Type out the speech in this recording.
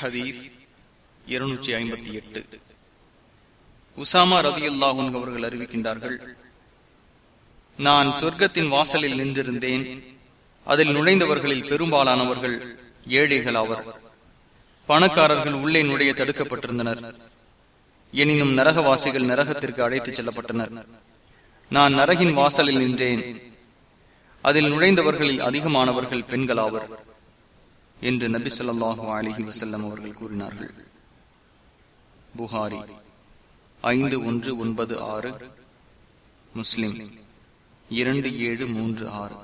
ஹதீஸ் இருநூற்றி ஐம்பத்தி எட்டு. உசாமா ரவி அவர்கள் அறிவிக்கின்றார்கள் நான் சொர்க்கத்தின் வாசலில் நின்றிருந்தேன். அதில் நுழைந்தவர்களில் பெரும்பாலானவர்கள் ஏழைகள் ஆவர். பணக்காரர்கள் உள்ளே நுழைய தடுக்கப்பட்டிருந்தனர். எனினும் நரகவாசிகள் நரகத்திற்கு அழைத்துச் செல்லப்பட்டனர். நான் நரகின் வாசலில் நின்றேன். அதில் நுழைந்தவர்களில் அதிகமானவர்கள் பெண்கள் ஆவர். என்று நபி சொல்லாஹு அலஹி வசல்லம் அவர்கள் கூறினார்கள். புகாரி ஐந்து ஒன்று ஒன்பது ஆறு முஸ்லிம் இரண்டு ஏழு மூன்று ஆறு.